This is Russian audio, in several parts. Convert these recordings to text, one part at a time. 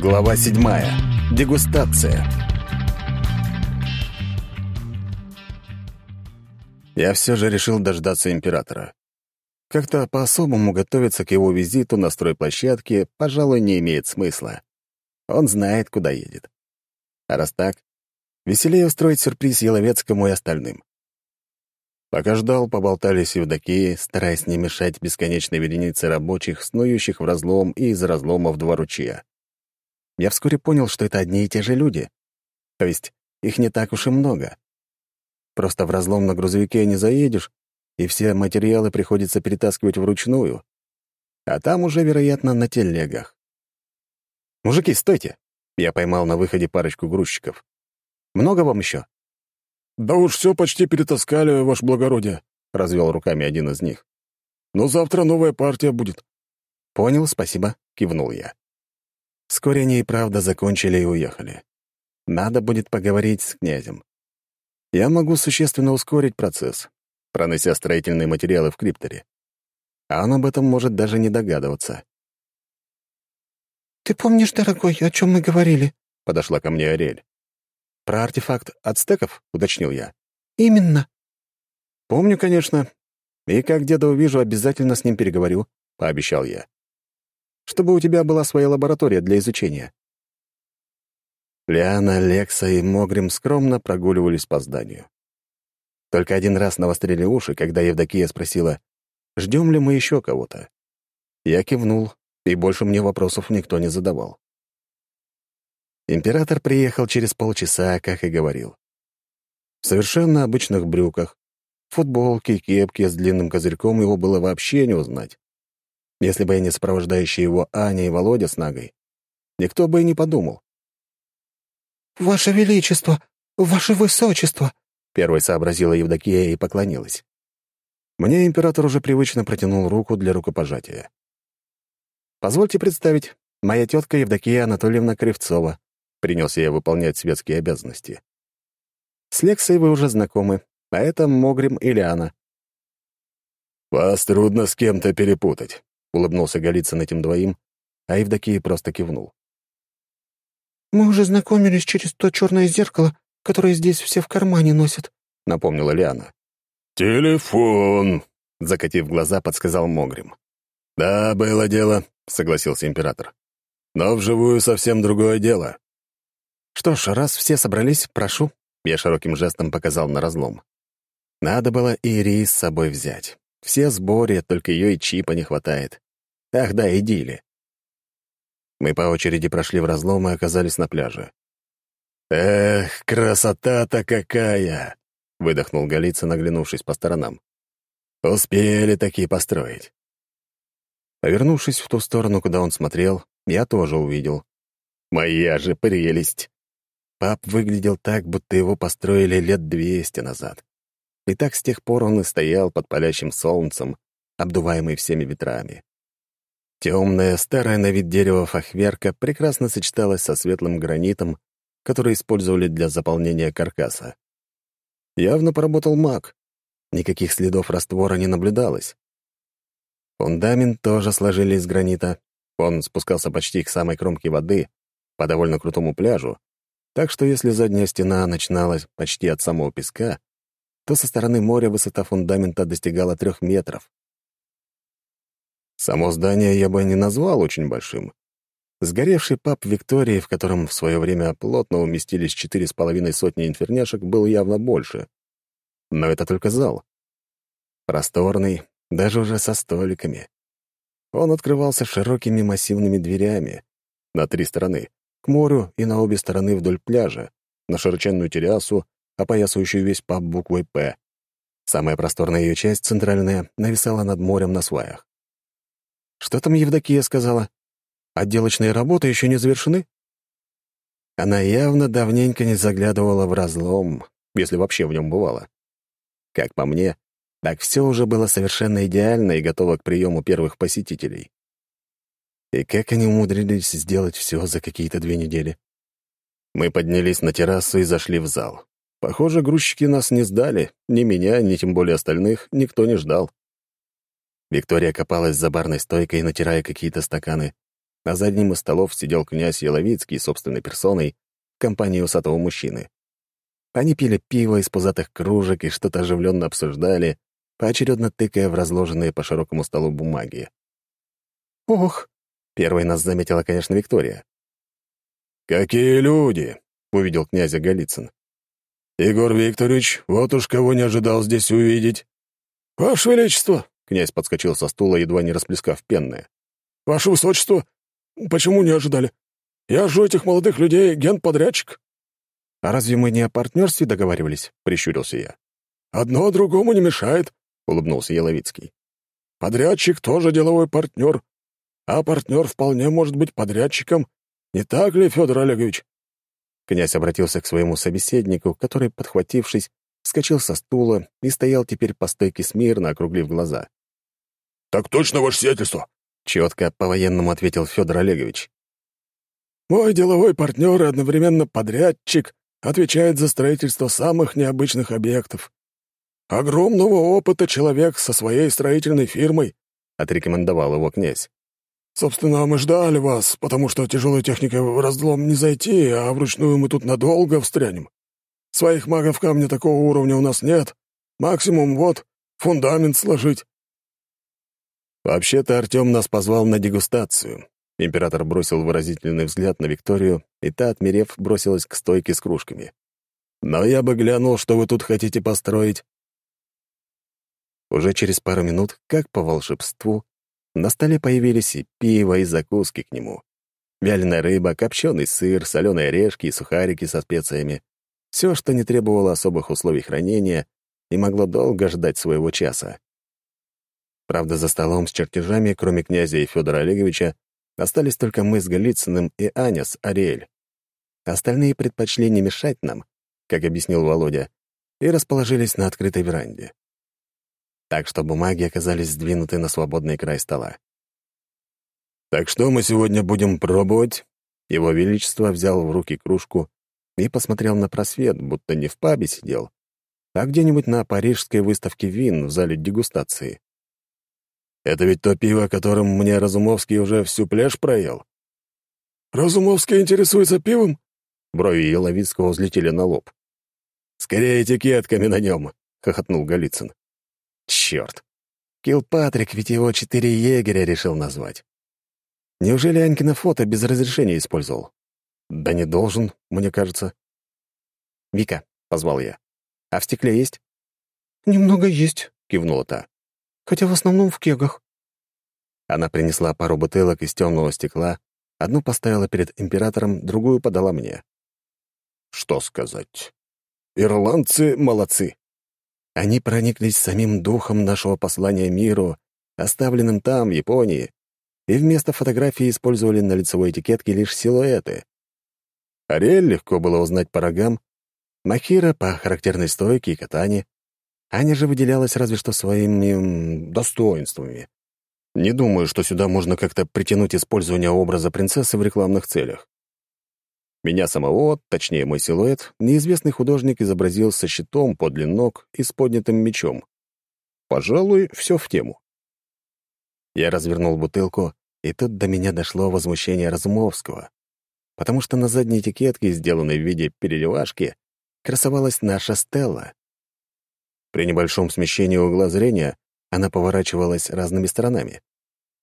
Глава седьмая. Дегустация. Я все же решил дождаться императора. Как-то по-особому готовиться к его визиту на стройплощадке, пожалуй, не имеет смысла. Он знает, куда едет. А раз так, веселее устроить сюрприз Еловецкому и остальным. Пока ждал, поболтались Евдокии, стараясь не мешать бесконечной веренице рабочих, снующих в разлом и из разлома в два ручья. Я вскоре понял, что это одни и те же люди. То есть их не так уж и много. Просто в разлом на грузовике не заедешь, и все материалы приходится перетаскивать вручную. А там уже, вероятно, на телегах. «Мужики, стойте!» Я поймал на выходе парочку грузчиков. «Много вам еще?» «Да уж все почти перетаскали, ваше благородие», — развел руками один из них. «Но завтра новая партия будет». «Понял, спасибо», — кивнул я. Вскоре они и правда закончили и уехали. Надо будет поговорить с князем. Я могу существенно ускорить процесс, пронося строительные материалы в крипторе. А он об этом может даже не догадываться. «Ты помнишь, дорогой, о чем мы говорили?» — подошла ко мне Ариэль. «Про артефакт ацтеков?» — уточнил я. «Именно». «Помню, конечно. И как деда увижу, обязательно с ним переговорю», — пообещал я. «Чтобы у тебя была своя лаборатория для изучения». Лиана, Лекса и Могрим скромно прогуливались по зданию. Только один раз навострили уши, когда Евдокия спросила, ждем ли мы еще кого-то. Я кивнул, и больше мне вопросов никто не задавал. Император приехал через полчаса, как и говорил. В совершенно обычных брюках, футболке, кепке с длинным козырьком его было вообще не узнать. Если бы я не сопровождающие его Аня и Володя с Нагой, никто бы и не подумал. «Ваше Величество! Ваше Высочество!» Первой сообразила Евдокия и поклонилась. Мне император уже привычно протянул руку для рукопожатия. «Позвольте представить, моя тетка Евдокия Анатольевна Кривцова, Принялся я выполнять светские обязанности. С Лексой вы уже знакомы, а это Могрим и Лиана. «Вас трудно с кем-то перепутать», — улыбнулся Голицын этим двоим, а Евдокия просто кивнул. «Мы уже знакомились через то черное зеркало, которое здесь все в кармане носят», — напомнила Лиана. «Телефон», — закатив глаза, подсказал Могрим. «Да, было дело», — согласился император. «Но вживую совсем другое дело. «Что ж, раз все собрались, прошу», — я широким жестом показал на разлом. Надо было и Рис с собой взять. Все сборе, только ее и чипа не хватает. Ах да, и Дили. Мы по очереди прошли в разлом и оказались на пляже. «Эх, красота-то какая!» — выдохнул Голицын, наглянувшись по сторонам. «Успели такие построить». Повернувшись в ту сторону, куда он смотрел, я тоже увидел. Моя же прелесть! Пап выглядел так, будто его построили лет двести назад. И так с тех пор он и стоял под палящим солнцем, обдуваемый всеми ветрами. Темное, старое на вид дерево фахверка прекрасно сочеталось со светлым гранитом, который использовали для заполнения каркаса. Явно поработал маг. Никаких следов раствора не наблюдалось. Фундамент тоже сложили из гранита. Он спускался почти к самой кромке воды, по довольно крутому пляжу, так что если задняя стена начиналась почти от самого песка, то со стороны моря высота фундамента достигала трех метров. Само здание я бы не назвал очень большим. Сгоревший паб Виктории, в котором в свое время плотно уместились четыре с половиной сотни инферняшек, был явно больше. Но это только зал. Просторный, даже уже со столиками. Он открывался широкими массивными дверями на три стороны, к морю и на обе стороны вдоль пляжа, на широченную террасу, опоясывающую весь паб буквой «П». Самая просторная ее часть, центральная, нависала над морем на сваях. Что там Евдокия сказала? Отделочные работы еще не завершены? Она явно давненько не заглядывала в разлом, если вообще в нем бывала. Как по мне, так все уже было совершенно идеально и готово к приему первых посетителей. И как они умудрились сделать все за какие-то две недели? Мы поднялись на террасу и зашли в зал. Похоже, грузчики нас не сдали. Ни меня, ни тем более остальных никто не ждал. Виктория копалась за барной стойкой, натирая какие-то стаканы. а за одним из столов сидел князь Яловицкий собственной персоной в компании усатого мужчины. Они пили пиво из пузатых кружек и что-то оживленно обсуждали, поочередно тыкая в разложенные по широкому столу бумаги. «Ох!» — первой нас заметила, конечно, Виктория. «Какие люди!» — увидел князя Голицын. «Егор Викторович, вот уж кого не ожидал здесь увидеть». «Ваше Величество!» — князь подскочил со стула, едва не расплескав пенное. «Ваше Высочество, почему не ожидали? Я же этих молодых людей генподрядчик». «А разве мы не о партнерстве договаривались?» — прищурился я. «Одно другому не мешает», — улыбнулся Яловицкий. «Подрядчик тоже деловой партнер, а партнер вполне может быть подрядчиком. Не так ли, Федор Олегович?» Князь обратился к своему собеседнику, который, подхватившись, вскочил со стула и стоял теперь по стойке смирно, округлив глаза. «Так точно, ваше сиятельство!» — четко по-военному ответил Федор Олегович. «Мой деловой партнер и одновременно подрядчик отвечает за строительство самых необычных объектов. Огромного опыта человек со своей строительной фирмой», — отрекомендовал его князь. «Собственно, мы ждали вас, потому что тяжелой техникой в разлом не зайти, а вручную мы тут надолго встрянем. Своих магов камня такого уровня у нас нет. Максимум вот фундамент сложить». «Вообще-то Артем нас позвал на дегустацию». Император бросил выразительный взгляд на Викторию, и та, отмерев, бросилась к стойке с кружками. «Но я бы глянул, что вы тут хотите построить». Уже через пару минут, как по волшебству, на столе появились и пиво, и закуски к нему. Вяленая рыба, копченый сыр, соленые орешки и сухарики со специями. Все, что не требовало особых условий хранения и могло долго ждать своего часа. Правда, за столом с чертежами, кроме князя и Федора Олеговича, остались только мы с Голицыным и Аня с Ариэль. Остальные предпочли не мешать нам, как объяснил Володя, и расположились на открытой веранде. Так что бумаги оказались сдвинуты на свободный край стола. «Так что мы сегодня будем пробовать?» Его Величество взял в руки кружку и посмотрел на просвет, будто не в пабе сидел, а где-нибудь на парижской выставке вин в зале дегустации. Это ведь то пиво, которым мне Разумовский уже всю пляж проел. «Разумовский интересуется пивом?» Брови Еловицкого взлетели на лоб. «Скорее этикетками на нем», — хохотнул Голицын. «Черт! Килпатрик ведь его четыре егеря решил назвать. Неужели Анькино фото без разрешения использовал? Да не должен, мне кажется. «Вика», — позвал я, — «а в стекле есть?» «Немного есть», — кивнула та хотя в основном в кегах». Она принесла пару бутылок из темного стекла, одну поставила перед императором, другую подала мне. Что сказать? Ирландцы молодцы. Они прониклись самим духом нашего послания миру, оставленным там, в Японии, и вместо фотографии использовали на лицевой этикетке лишь силуэты. Ариэль легко было узнать по рогам, Махира — по характерной стойке и катанию, Аня же выделялась разве что своими достоинствами. Не думаю, что сюда можно как-то притянуть использование образа принцессы в рекламных целях. Меня самого, точнее мой силуэт, неизвестный художник изобразил со щитом подле ног и с поднятым мечом. Пожалуй, все в тему. Я развернул бутылку, и тут до меня дошло возмущение Разумовского, потому что на задней этикетке, сделанной в виде переливашки, красовалась наша Стелла. При небольшом смещении угла зрения она поворачивалась разными сторонами.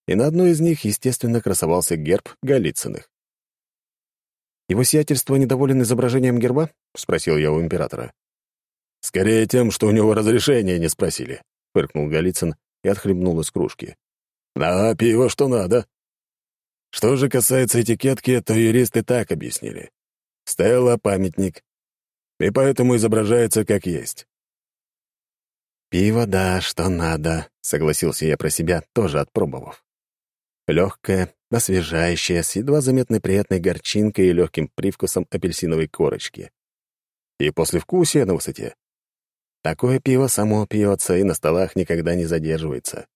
И на одной из них, естественно, красовался герб Голицыных. «Его сиятельство недоволен изображением герба?» — спросил я у императора. «Скорее тем, что у него разрешения не спросили», — фыркнул Голицын и отхлебнул из кружки. «А пиво что надо». Что же касается этикетки, то юристы так объяснили. Стелла — памятник, и поэтому изображается как есть. «Пиво, да, что надо», — согласился я про себя, тоже отпробовав. Легкое, освежающее, с едва заметной приятной горчинкой и легким привкусом апельсиновой корочки. И послевкусие на высоте. Такое пиво само пьется и на столах никогда не задерживается.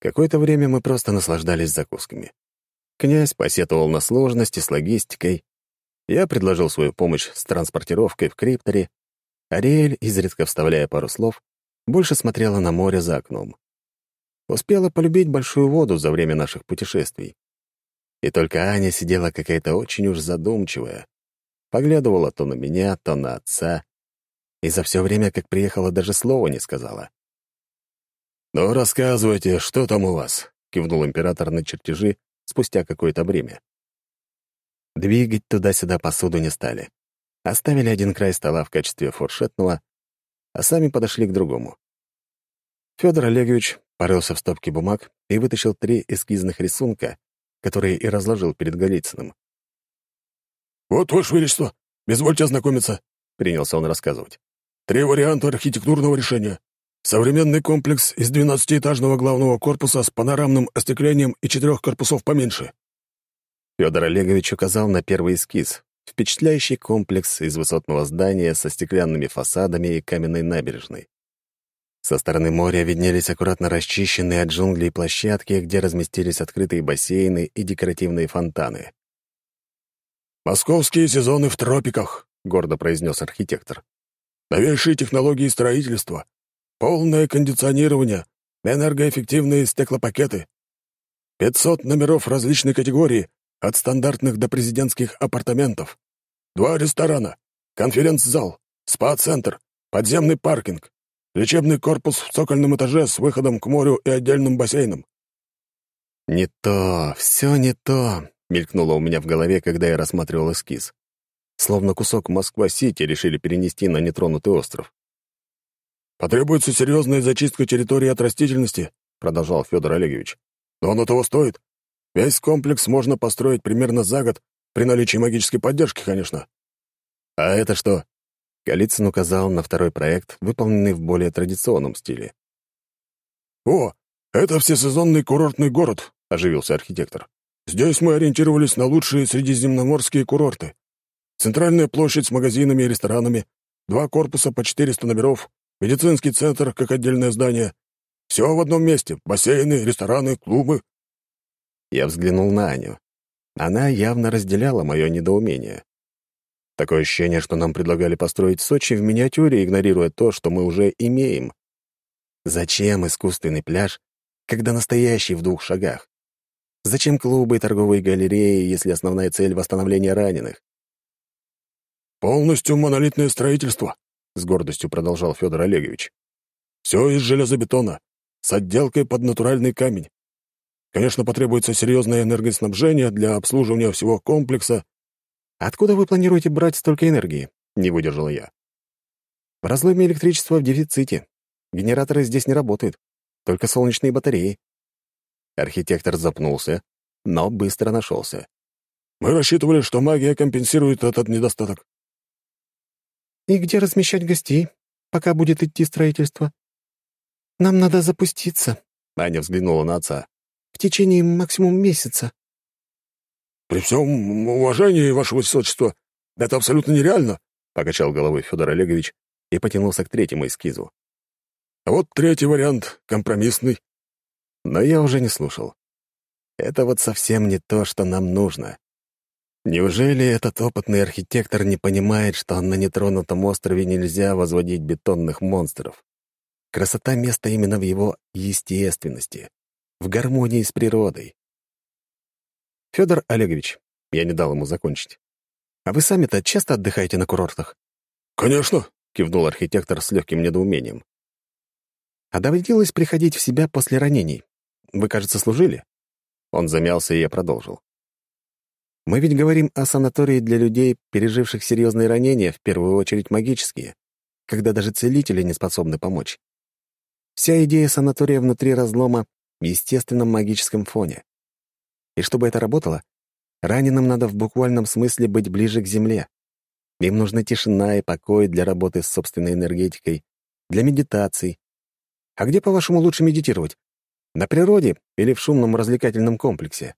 Какое-то время мы просто наслаждались закусками. Князь посетовал на сложности с логистикой. Я предложил свою помощь с транспортировкой в крипторе, Ариэль, изредка вставляя пару слов, больше смотрела на море за окном. Успела полюбить большую воду за время наших путешествий. И только Аня сидела какая-то очень уж задумчивая. Поглядывала то на меня, то на отца. И за все время, как приехала, даже слова не сказала. «Ну, рассказывайте, что там у вас?» — кивнул император на чертежи спустя какое-то время. Двигать туда-сюда посуду не стали. Оставили один край стола в качестве фуршетного, а сами подошли к другому. Федор Олегович порылся в стопке бумаг и вытащил три эскизных рисунка, которые и разложил перед Голицыным. «Вот, Ваше Величество, безвольте ознакомиться», — принялся он рассказывать. «Три варианта архитектурного решения. Современный комплекс из двенадцатиэтажного главного корпуса с панорамным остеклением и четырех корпусов поменьше». Федор Олегович указал на первый эскиз, впечатляющий комплекс из высотного здания со стеклянными фасадами и каменной набережной. Со стороны моря виднелись аккуратно расчищенные от джунглей площадки, где разместились открытые бассейны и декоративные фонтаны. «Московские сезоны в тропиках», — гордо произнес архитектор. «Новейшие технологии строительства, полное кондиционирование, энергоэффективные стеклопакеты, 500 номеров различной категории, от стандартных до президентских апартаментов, два ресторана, конференц-зал, спа-центр, подземный паркинг, лечебный корпус в цокольном этаже с выходом к морю и отдельным бассейном. «Не то, все не то», — мелькнуло у меня в голове, когда я рассматривал эскиз. Словно кусок Москва-Сити решили перенести на нетронутый остров. «Потребуется серьезная зачистка территории от растительности», — продолжал Федор Олегович. «Но оно того стоит. Весь комплекс можно построить примерно за год, при наличии магической поддержки, конечно». «А это что?» Голицын указал на второй проект, выполненный в более традиционном стиле. «О, это всесезонный курортный город», — оживился архитектор. «Здесь мы ориентировались на лучшие средиземноморские курорты. Центральная площадь с магазинами и ресторанами, два корпуса по 400 номеров, медицинский центр как отдельное здание. Все в одном месте — бассейны, рестораны, клубы». Я взглянул на Аню. Она явно разделяла мое недоумение. Такое ощущение, что нам предлагали построить Сочи в миниатюре, игнорируя то, что мы уже имеем. Зачем искусственный пляж, когда настоящий в двух шагах? Зачем клубы и торговые галереи, если основная цель — восстановление раненых? «Полностью монолитное строительство», — с гордостью продолжал Федор Олегович. «Все из железобетона, с отделкой под натуральный камень. Конечно, потребуется серьезное энергоснабжение для обслуживания всего комплекса, «Откуда вы планируете брать столько энергии?» — не выдержала я. «В разломе электричества в дефиците. Генераторы здесь не работают, только солнечные батареи». Архитектор запнулся, но быстро нашелся. «Мы рассчитывали, что магия компенсирует этот недостаток». «И где размещать гостей, пока будет идти строительство? Нам надо запуститься», — Аня взглянула на отца. «В течение максимум месяца». «При всем уважении, ваше высочество, это абсолютно нереально», — покачал головой Федор Олегович и потянулся к третьему эскизу. «А вот третий вариант, компромиссный». Но я уже не слушал. Это вот совсем не то, что нам нужно. Неужели этот опытный архитектор не понимает, что на нетронутом острове нельзя возводить бетонных монстров? Красота места именно в его естественности, в гармонии с природой. Федор Олегович, я не дал ему закончить. А вы сами-то часто отдыхаете на курортах? Конечно, кивнул архитектор с легким недоумением. А доводилось приходить в себя после ранений. Вы, кажется, служили? Он замялся, и я продолжил. Мы ведь говорим о санатории для людей, переживших серьезные ранения, в первую очередь магические, когда даже целители не способны помочь. Вся идея санатория внутри разлома в естественном магическом фоне. И чтобы это работало, раненым надо в буквальном смысле быть ближе к земле. Им нужна тишина и покой для работы с собственной энергетикой, для медитаций. А где, по-вашему, лучше медитировать? На природе или в шумном развлекательном комплексе?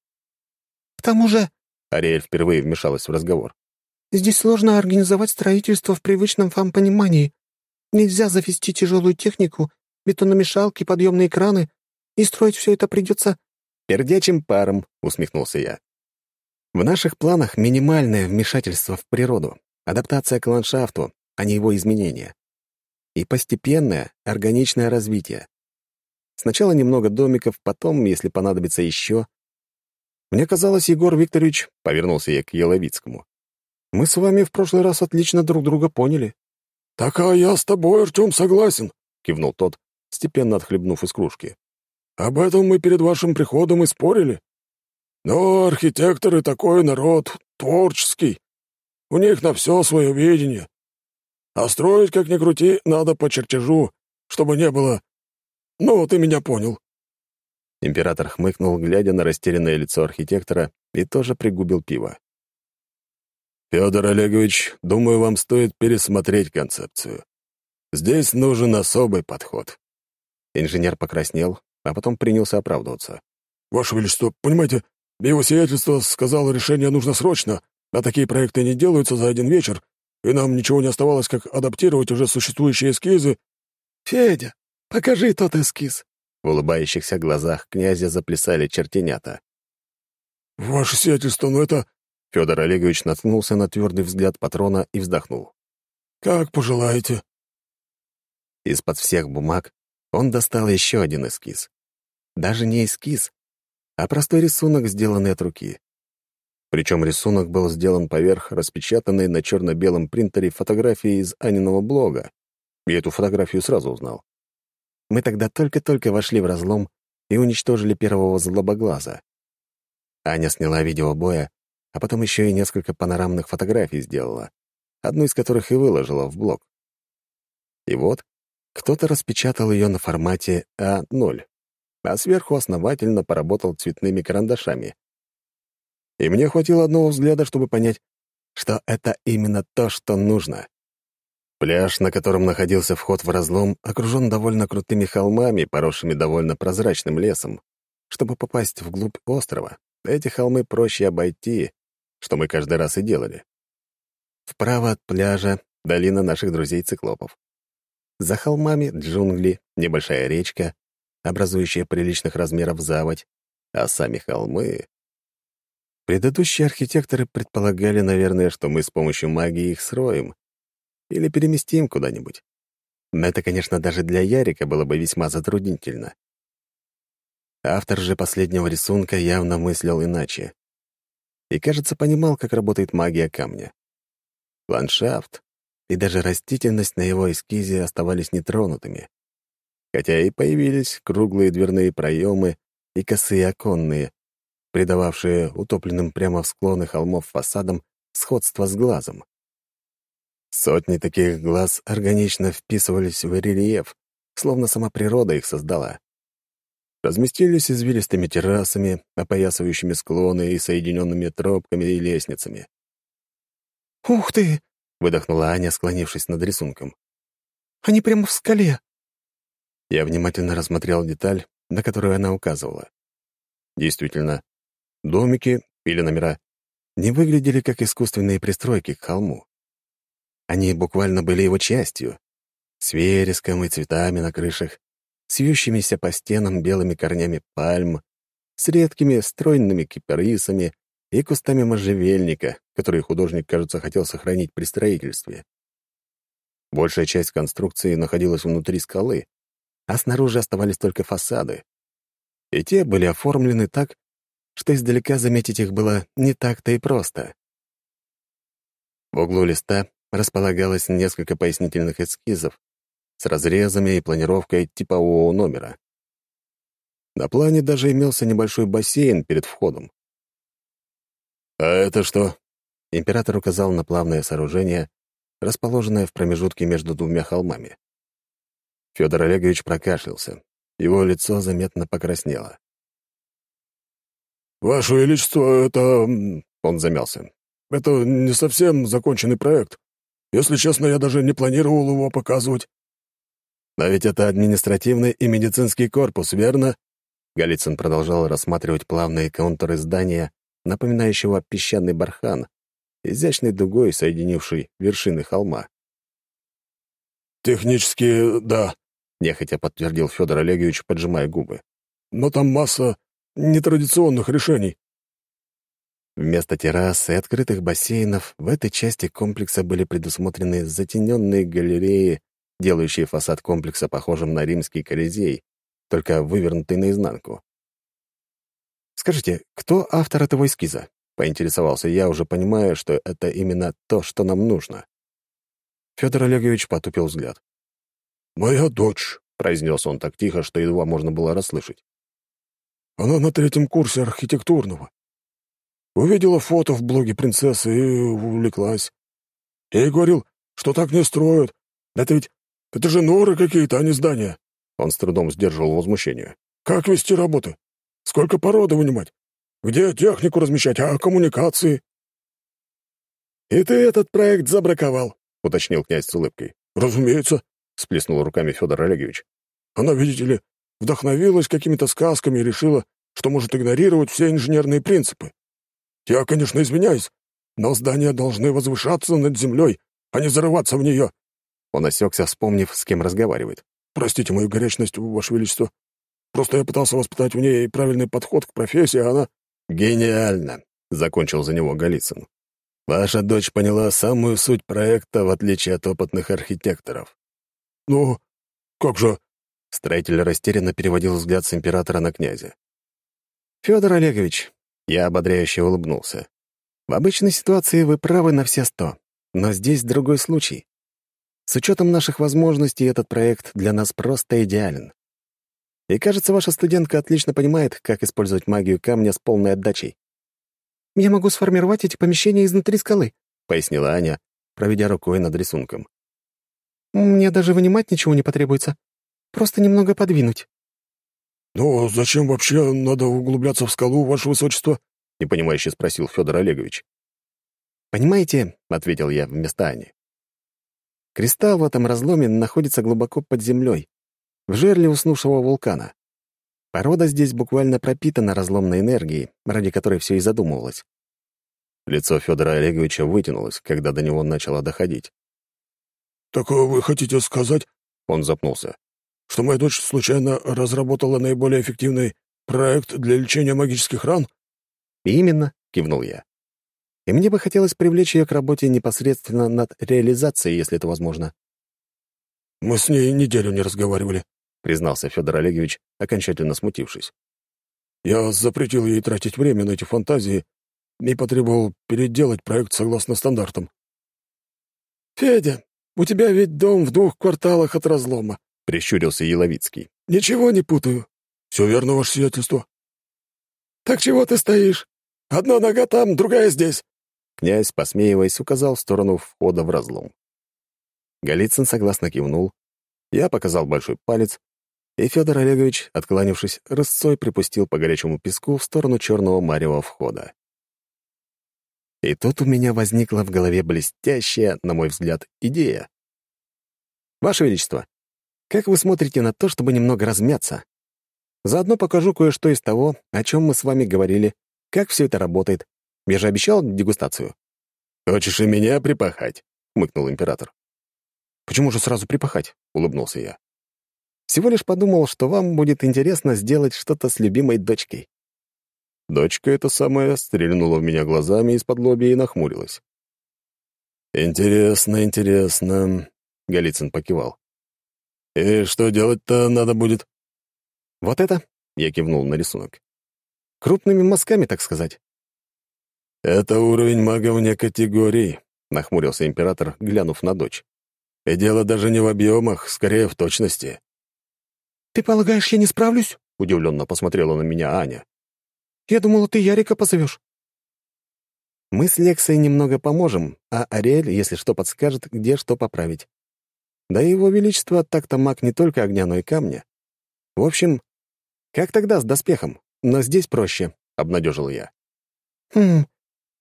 К тому же... Ариэль впервые вмешалась в разговор. Здесь сложно организовать строительство в привычном вам понимании. Нельзя завести тяжелую технику, бетономешалки, подъемные краны, и строить все это придется «Пердячим паром», — усмехнулся я. «В наших планах минимальное вмешательство в природу, адаптация к ландшафту, а не его изменение. И постепенное, органичное развитие. Сначала немного домиков, потом, если понадобится еще. Мне казалось, Егор Викторович, — повернулся я к Еловицкому, — мы с вами в прошлый раз отлично друг друга поняли. — Так а я с тобой, Артем, согласен, — кивнул тот, степенно отхлебнув из кружки. — Об этом мы перед вашим приходом и спорили. Но архитекторы такой народ, творческий. У них на все свое видение. А строить, как ни крути, надо по чертежу, чтобы не было... Ну, ты меня понял». Император хмыкнул, глядя на растерянное лицо архитектора, и тоже пригубил пиво. «Федор Олегович, думаю, вам стоит пересмотреть концепцию. Здесь нужен особый подход». Инженер покраснел, а потом принялся оправдываться. «Ваше Величество, понимаете, его сиятельство сказало, решение нужно срочно, а такие проекты не делаются за один вечер, и нам ничего не оставалось, как адаптировать уже существующие эскизы. «Федя, покажи тот эскиз!» В улыбающихся глазах князя заплясали чертенята. «Ваше сиятельство, ну это...» Федор Олегович наткнулся на твердый взгляд патрона и вздохнул. «Как пожелаете». Из-под всех бумаг он достал еще один эскиз. Даже не эскиз, а простой рисунок, сделанный от руки. Причем рисунок был сделан поверх распечатанной на черно-белом принтере фотографии из Аниного блога. Я эту фотографию сразу узнал. Мы тогда только-только вошли в разлом и уничтожили первого злобоглаза. Аня сняла видео боя, а потом еще и несколько панорамных фотографий сделала, одну из которых и выложила в блог. И вот кто-то распечатал ее на формате А0, а сверху основательно поработал цветными карандашами, и мне хватило одного взгляда, чтобы понять, что это именно то, что нужно. Пляж, на котором находился вход в разлом, окружен довольно крутыми холмами, поросшими довольно прозрачным лесом. Чтобы попасть вглубь острова, эти холмы проще обойти, что мы каждый раз и делали. Вправо от пляжа — долина наших друзей-циклопов. За холмами — джунгли, небольшая речка, образующая приличных размеров заводь, а сами холмы Предыдущие архитекторы предполагали, наверное, что мы с помощью магии их сроем или переместим куда-нибудь. Но это, конечно, даже для Ярика было бы весьма затруднительно. Автор же последнего рисунка явно мыслил иначе. И, кажется, понимал, как работает магия камня. Ландшафт и даже растительность на его эскизе оставались нетронутыми. Хотя и появились круглые дверные проемы и косые оконные, придававшие утопленным прямо в склоны холмов фасадам сходство с глазом. Сотни таких глаз органично вписывались в рельеф, словно сама природа их создала. Разместились извилистыми террасами, опоясывающими склоны и соединенными тропками и лестницами. «Ух ты!» — выдохнула Аня, склонившись над рисунком. «Они прямо в скале!» Я внимательно рассмотрел деталь, на которую она указывала. Действительно, Домики или номера не выглядели как искусственные пристройки к холму. Они буквально были его частью, с вереском и цветами на крышах, с вьющимися по стенам белыми корнями пальм, с редкими стройными кипарисами и кустами можжевельника, которые художник, кажется, хотел сохранить при строительстве. Большая часть конструкции находилась внутри скалы, а снаружи оставались только фасады. И те были оформлены так, что издалека заметить их было не так-то и просто. В углу листа располагалось несколько пояснительных эскизов с разрезами и планировкой типового номера. На плане даже имелся небольшой бассейн перед входом. «А это что?» Император указал на плавное сооружение, расположенное в промежутке между двумя холмами. Федор Олегович прокашлялся. Его лицо заметно покраснело. «Ваше Величество, это...» — он замялся. «Это не совсем законченный проект. Если честно, я даже не планировал его показывать». «Но ведь это административный и медицинский корпус, верно?» Голицын продолжал рассматривать плавные контуры здания, напоминающего песчаный бархан, изящной дугой, соединившей вершины холма. «Технически, да», — нехотя подтвердил Федор Олегович, поджимая губы. «Но там масса нетрадиционных решений. Вместо террас и открытых бассейнов в этой части комплекса были предусмотрены затененные галереи, делающие фасад комплекса похожим на римский колизей, только вывернутый наизнанку. «Скажите, кто автор этого эскиза?» — поинтересовался я, уже понимая, что это именно то, что нам нужно. Федор Олегович потупил взгляд. «Моя дочь», — произнес он так тихо, что едва можно было расслышать. «Она на третьем курсе архитектурного. Увидела фото в блоге принцессы и увлеклась. Я ей говорил, что так не строят. Это ведь... Это же норы какие-то, а не здания». Он с трудом сдерживал возмущение. «Как вести работы? Сколько породы вынимать? Где технику размещать, а коммуникации?» «И ты этот проект забраковал», — уточнил князь с улыбкой. «Разумеется», — сплеснул руками Федор Олегович. «Она, видите ли, вдохновилась какими-то сказками и решила, что может игнорировать все инженерные принципы. Я, конечно, извиняюсь, но здания должны возвышаться над землей, а не зарываться в нее». Он осекся, вспомнив, с кем разговаривает. «Простите мою горячность, Ваше Величество. Просто я пытался воспитать в ней правильный подход к профессии, а она...» «Гениально!» — закончил за него Голицын. «Ваша дочь поняла самую суть проекта, в отличие от опытных архитекторов. «Ну, как же...» Строитель растерянно переводил взгляд с императора на князя. «Федор Олегович», — я ободряюще улыбнулся, «в обычной ситуации вы правы на все сто, но здесь другой случай. С учетом наших возможностей этот проект для нас просто идеален. И кажется, ваша студентка отлично понимает, как использовать магию камня с полной отдачей». «Я могу сформировать эти помещения изнутри скалы», — пояснила Аня, проведя рукой над рисунком. Мне даже вынимать ничего не потребуется. Просто немного подвинуть». «Ну, зачем вообще надо углубляться в скалу, Ваше Высочество?» — непонимающе спросил Федор Олегович. «Понимаете», — ответил я вместо Ани. «Кристалл в этом разломе находится глубоко под землей, в жерле уснувшего вулкана. Порода здесь буквально пропитана разломной энергией, ради которой все и задумывалось». Лицо Федора Олеговича вытянулось, когда до него начало доходить. «Так вы хотите сказать...» — он запнулся. «Что моя дочь случайно разработала наиболее эффективный проект для лечения магических ран?» «Именно», — кивнул я. «И мне бы хотелось привлечь ее к работе непосредственно над реализацией, если это возможно». «Мы с ней неделю не разговаривали», — признался Федор Олегович, окончательно смутившись. «Я запретил ей тратить время на эти фантазии и потребовал переделать проект согласно стандартам». «Федя, у тебя ведь дом в двух кварталах от разлома», — прищурился Еловицкий. «Ничего не путаю». «Все верно, ваше сиятельство». «Так чего ты стоишь? Одна нога там, другая здесь». Князь, посмеиваясь, указал в сторону входа в разлом. Голицын согласно кивнул. Я показал большой палец, и Федор Олегович, откланившись, рысцой припустил по горячему песку в сторону черного марева входа. И тут у меня возникла в голове блестящая, на мой взгляд, идея. «Ваше Величество, как вы смотрите на то, чтобы немного размяться? Заодно покажу кое-что из того, о чем мы с вами говорили, как все это работает. Я же обещал дегустацию». «Хочешь и меня припахать?» — хмыкнул император. «Почему же сразу припахать?» — улыбнулся я. «Всего лишь подумал, что вам будет интересно сделать что-то с любимой дочкой. Дочка эта самая стрельнула в меня глазами из-под лобья и нахмурилась. «Интересно, интересно», — Голицын покивал. «И что делать-то надо будет?» «Вот это», — я кивнул на рисунок. «Крупными мазками, так сказать». «Это уровень мага вне категории», — нахмурился император, глянув на дочь. «И дело даже не в объемах, скорее в точности». «Ты полагаешь, я не справлюсь?» — удивленно посмотрела на меня Аня. Я думала, ты Ярика позовешь. Мы с Лексой немного поможем, а Ариэль, если что, подскажет, где что поправить. Да и его величество так-то маг не только огня, но и камня. В общем, как тогда с доспехом? Но здесь проще, — обнадежил я. «Хм,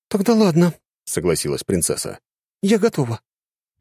тогда ладно», — согласилась принцесса. «Я готова».